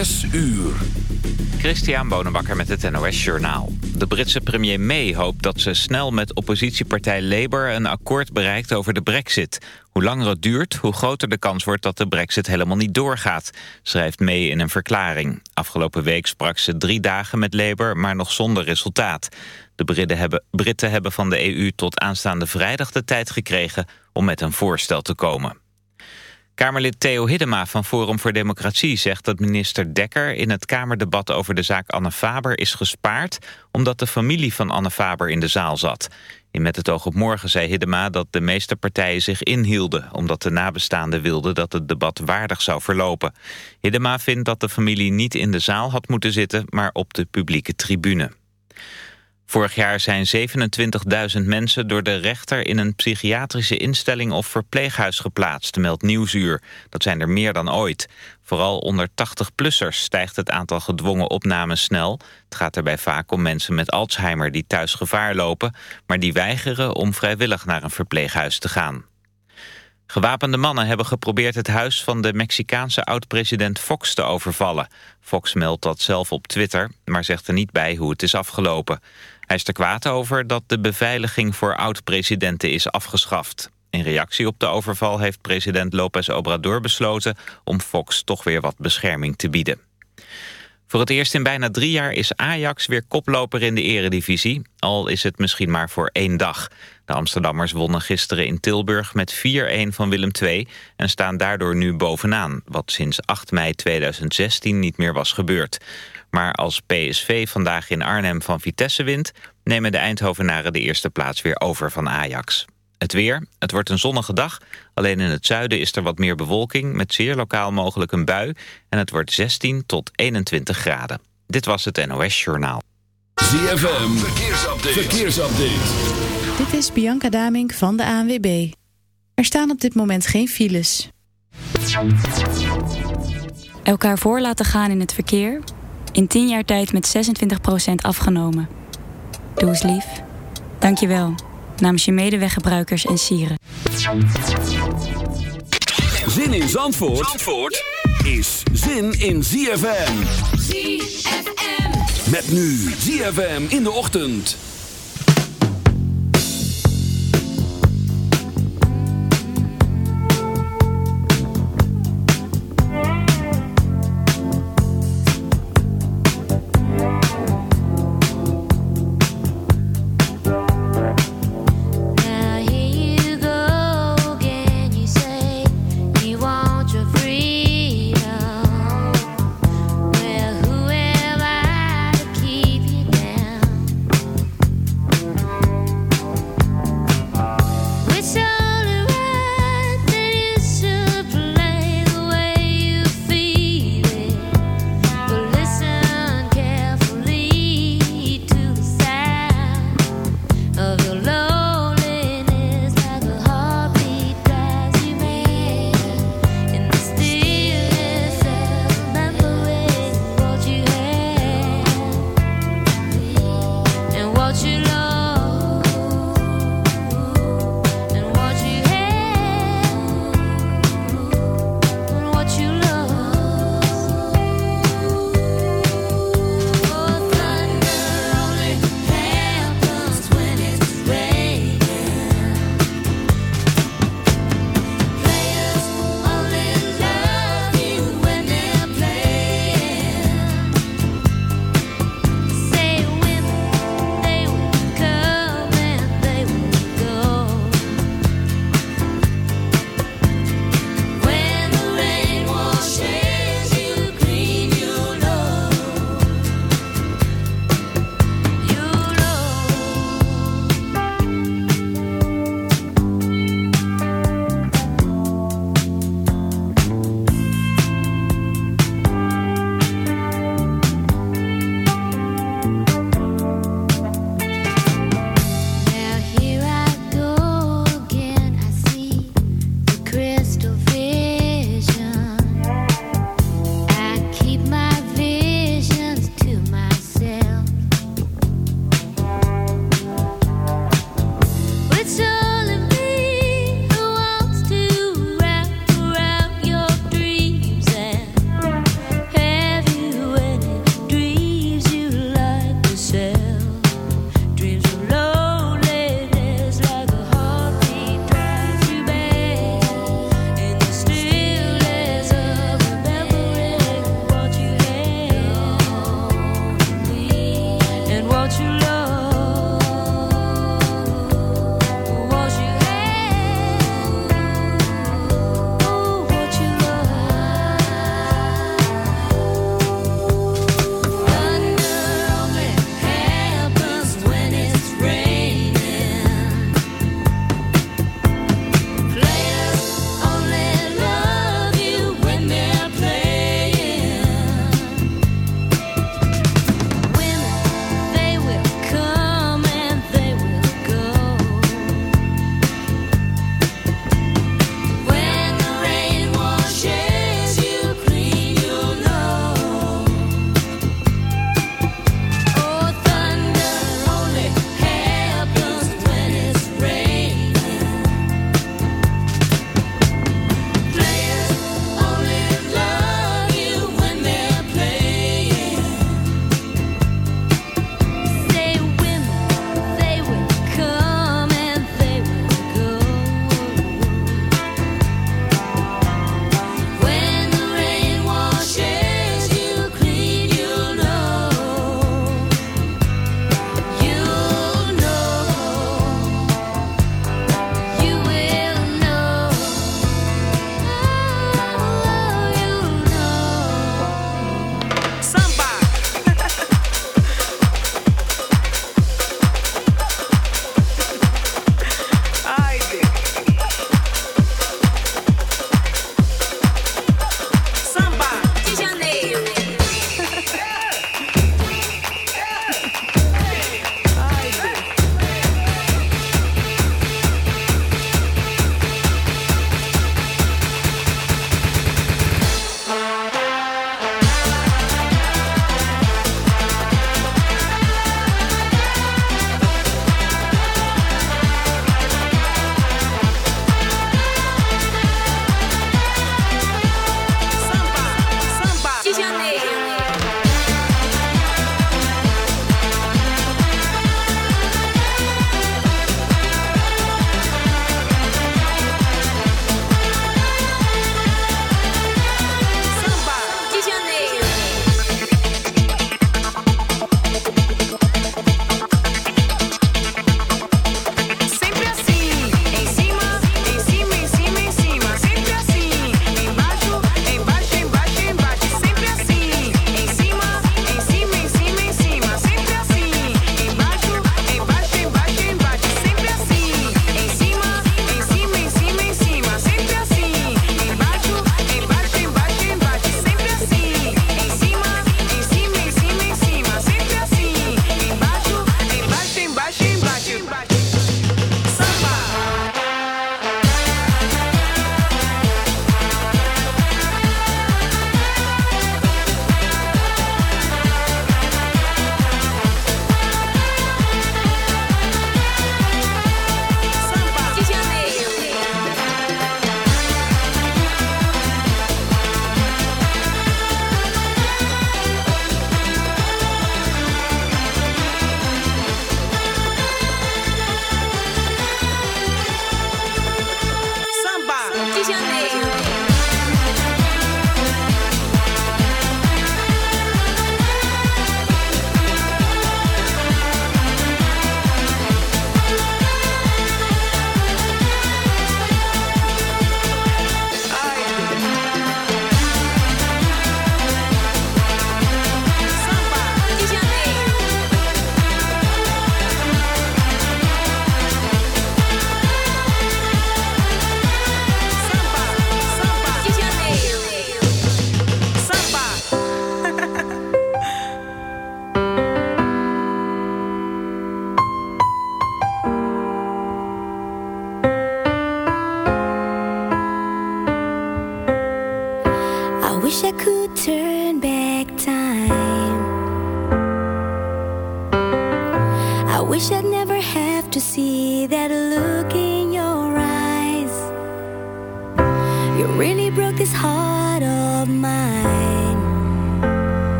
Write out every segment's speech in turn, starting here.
Zes uur. Christian Bonenbakker met het NOS Journaal. De Britse premier May hoopt dat ze snel met oppositiepartij Labour... een akkoord bereikt over de brexit. Hoe langer het duurt, hoe groter de kans wordt dat de brexit helemaal niet doorgaat... schrijft May in een verklaring. Afgelopen week sprak ze drie dagen met Labour, maar nog zonder resultaat. De Britten hebben, Britten hebben van de EU tot aanstaande vrijdag de tijd gekregen... om met een voorstel te komen. Kamerlid Theo Hiddema van Forum voor Democratie zegt dat minister Dekker in het Kamerdebat over de zaak Anne Faber is gespaard omdat de familie van Anne Faber in de zaal zat. In Met het oog op morgen zei Hiddema dat de meeste partijen zich inhielden omdat de nabestaanden wilden dat het debat waardig zou verlopen. Hiddema vindt dat de familie niet in de zaal had moeten zitten, maar op de publieke tribune. Vorig jaar zijn 27.000 mensen door de rechter in een psychiatrische instelling of verpleeghuis geplaatst, meldt Nieuwsuur. Dat zijn er meer dan ooit. Vooral onder 80-plussers stijgt het aantal gedwongen opnames snel. Het gaat erbij vaak om mensen met Alzheimer die thuis gevaar lopen, maar die weigeren om vrijwillig naar een verpleeghuis te gaan. Gewapende mannen hebben geprobeerd het huis van de Mexicaanse oud-president Fox te overvallen. Fox meldt dat zelf op Twitter, maar zegt er niet bij hoe het is afgelopen. Hij is er kwaad over dat de beveiliging voor oud-presidenten is afgeschaft. In reactie op de overval heeft president López Obrador besloten... om Fox toch weer wat bescherming te bieden. Voor het eerst in bijna drie jaar is Ajax weer koploper in de eredivisie. Al is het misschien maar voor één dag. De Amsterdammers wonnen gisteren in Tilburg met 4-1 van Willem II... en staan daardoor nu bovenaan, wat sinds 8 mei 2016 niet meer was gebeurd. Maar als PSV vandaag in Arnhem van Vitesse wint... nemen de Eindhovenaren de eerste plaats weer over van Ajax. Het weer. Het wordt een zonnige dag. Alleen in het zuiden is er wat meer bewolking... met zeer lokaal mogelijk een bui. En het wordt 16 tot 21 graden. Dit was het NOS Journaal. ZFM. Verkeersupdate. Verkeersupdate. Dit is Bianca Damink van de ANWB. Er staan op dit moment geen files. Elkaar voor laten gaan in het verkeer... in 10 jaar tijd met 26% afgenomen. Doe eens lief. Dank je wel namens je medeweggebruikers en sieren. Zin in Zandvoort, Zandvoort is zin in ZFM. ZFM. Met nu ZFM in de ochtend.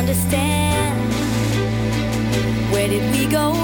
Understand. Where did we go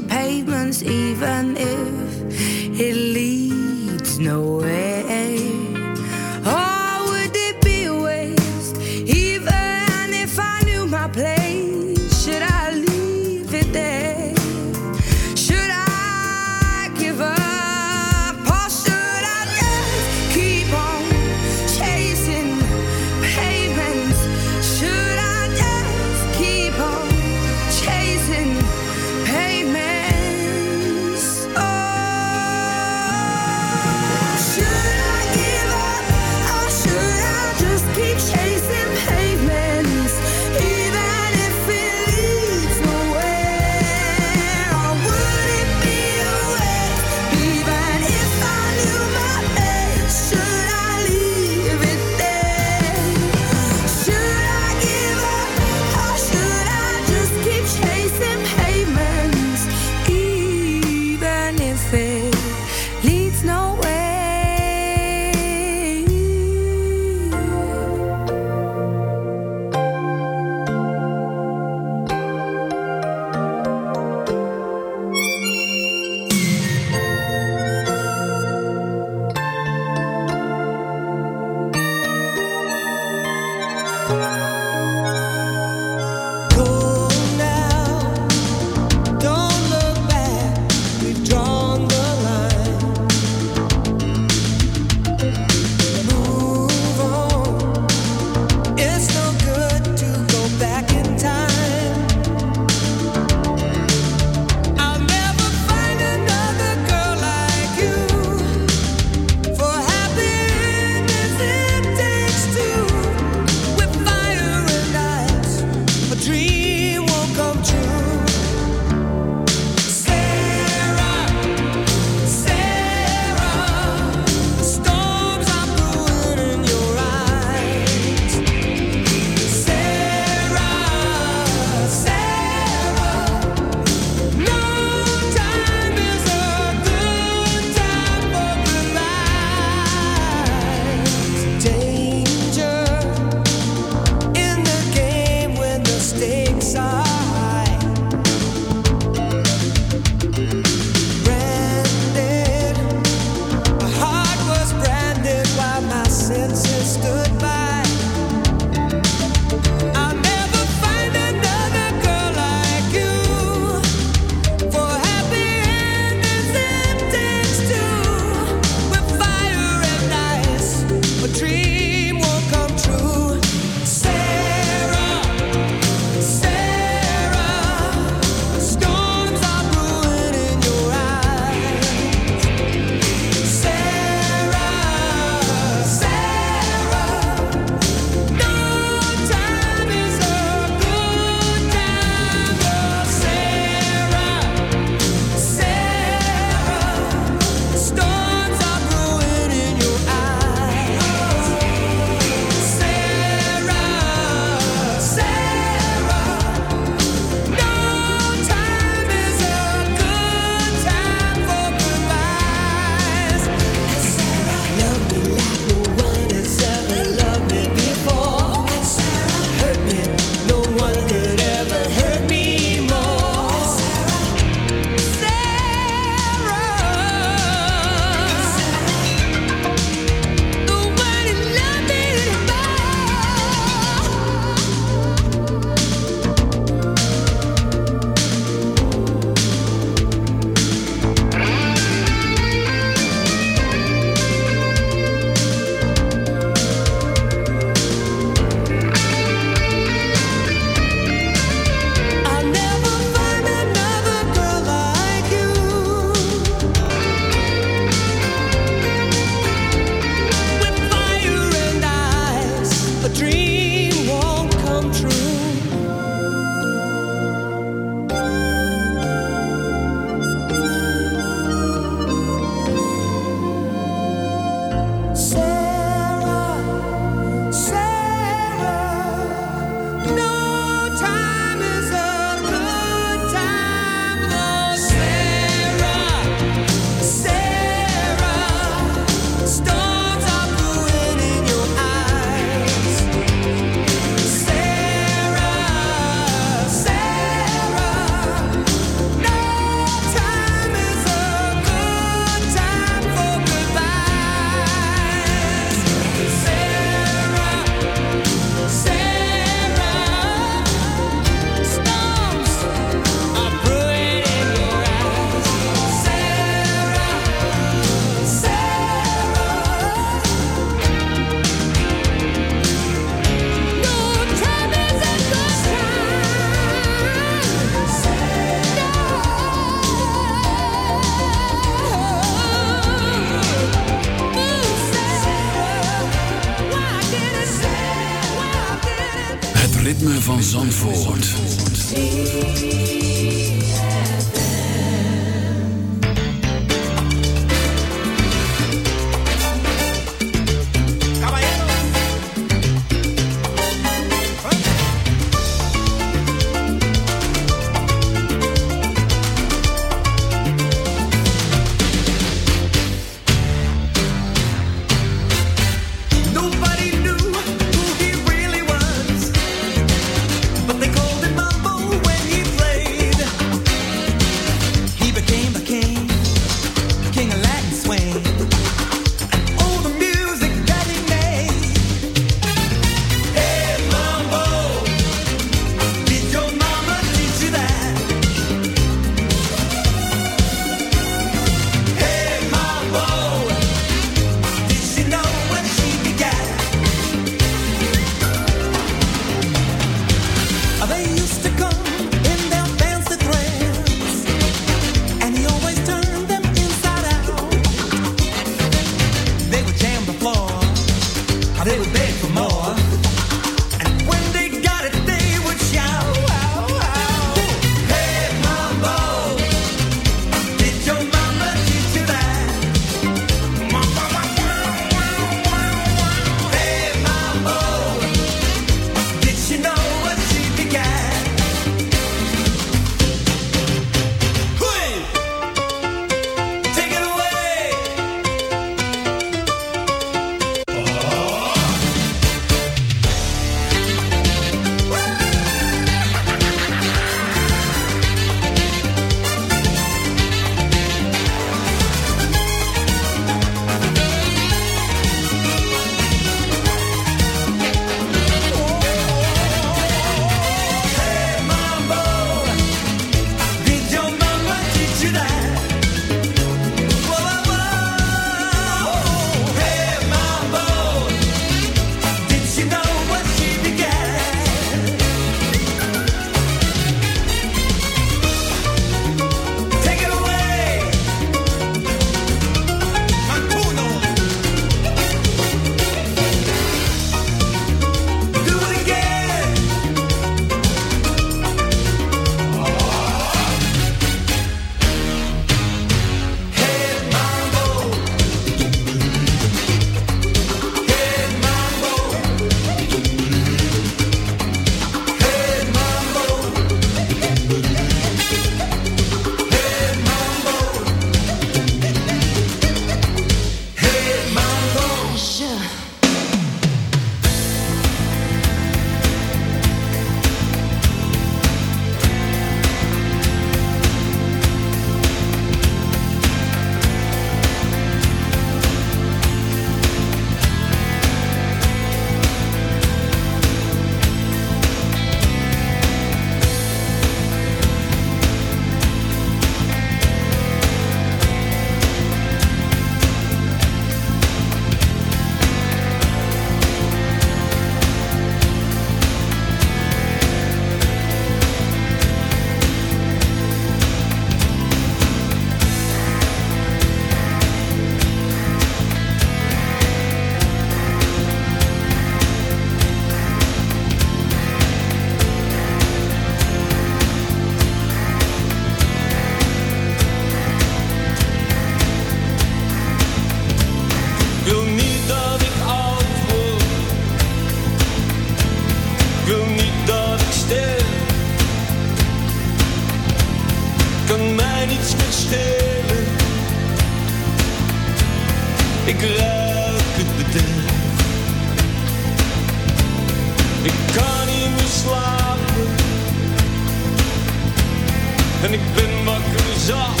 en ik ben wakker zat.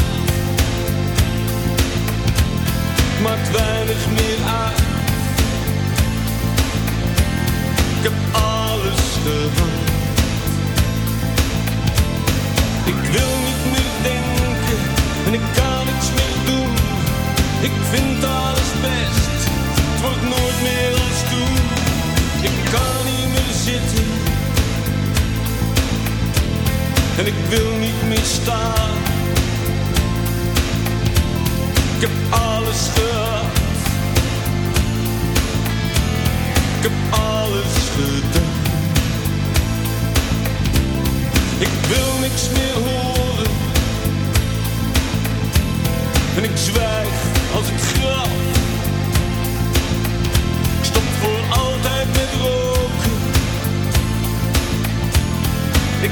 Maakt weinig meer uit. Ik heb alles gedaan. Ik wil niet meer denken en ik kan niets meer doen. Ik vind alles best, het wordt nooit meer als toen. Ik kan niet meer zitten en ik wil niet meer staan. Ik heb alles gehad, ik heb alles gedaan. Ik wil niks meer horen en ik zwijg als ik graf.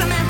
Come in.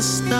the stars.